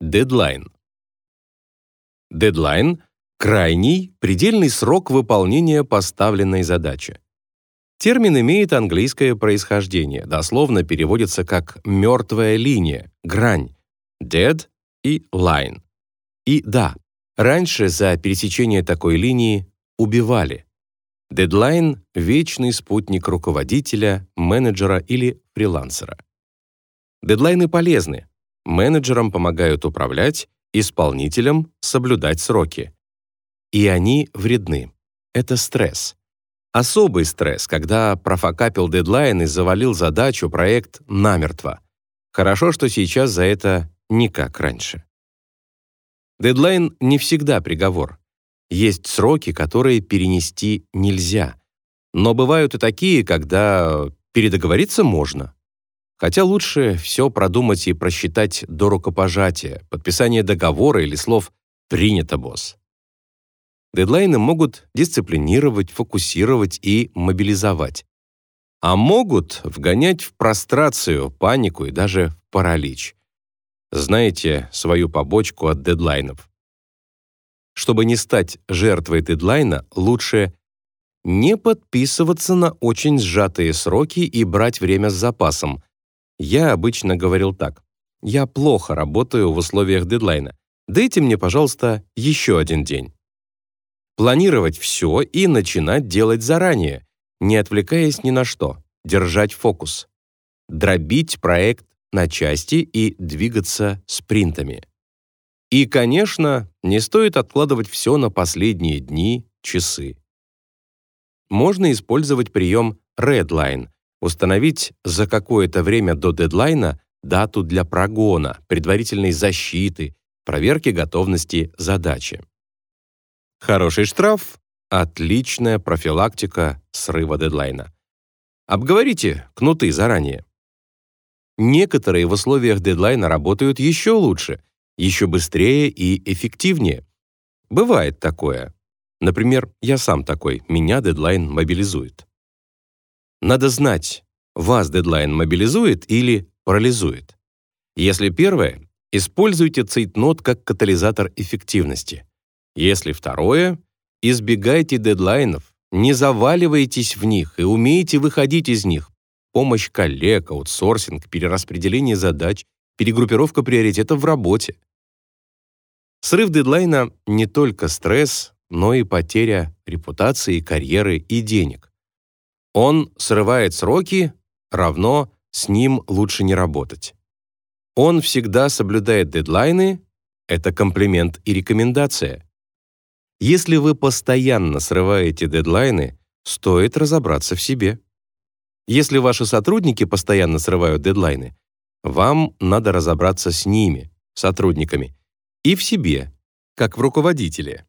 Дедлайн. Дедлайн — крайний, предельный срок выполнения поставленной задачи. Термин имеет английское происхождение, дословно переводится как «мертвая линия», «грань», «dead» и «line». И да, раньше за пересечение такой линии убивали. Дедлайн — вечный спутник руководителя, менеджера или фрилансера. Дедлайны полезны. Менеджерам помогают управлять, исполнителям — соблюдать сроки. И они вредны. Это стресс. Особый стресс, когда профокапил дедлайн и завалил задачу, проект намертво. Хорошо, что сейчас за это не как раньше. Дедлайн не всегда приговор. Есть сроки, которые перенести нельзя. Но бывают и такие, когда передоговориться можно. Хотя лучше все продумать и просчитать до рукопожатия, подписания договора или слов «принято, босс». Дедлайны могут дисциплинировать, фокусировать и мобилизовать. А могут вгонять в прострацию, панику и даже в паралич. Знаете свою побочку от дедлайнов. Чтобы не стать жертвой дедлайна, лучше не подписываться на очень сжатые сроки и брать время с запасом. Я обычно говорил так. Я плохо работаю в условиях дедлайна. Дайте мне, пожалуйста, еще один день. Планировать все и начинать делать заранее, не отвлекаясь ни на что, держать фокус. Дробить проект на части и двигаться спринтами. И, конечно, не стоит откладывать все на последние дни, часы. Можно использовать прием Redline, установить за какое-то время до дедлайна дату для прогона, предварительной защиты, проверки готовности задачи. Хороший штраф — отличная профилактика срыва дедлайна. Обговорите кнуты заранее. Некоторые в условиях дедлайна работают еще лучше, еще быстрее и эффективнее. Бывает такое. Например, я сам такой, меня дедлайн мобилизует. Надо знать, вас дедлайн мобилизует или парализует. Если первое, используйте цейтнот как катализатор эффективности. Если второе, избегайте дедлайнов, не заваливайтесь в них и умейте выходить из них. Помощь коллег, аутсорсинг, перераспределение задач, перегруппировка приоритетов в работе. Срыв дедлайна — не только стресс, но и потеря репутации, карьеры и денег. Он срывает сроки, равно с ним лучше не работать. Он всегда соблюдает дедлайны — это комплимент и рекомендация. Если вы постоянно срываете дедлайны, стоит разобраться в себе. Если ваши сотрудники постоянно срывают дедлайны, вам надо разобраться с ними, сотрудниками, и в себе, как в руководителе.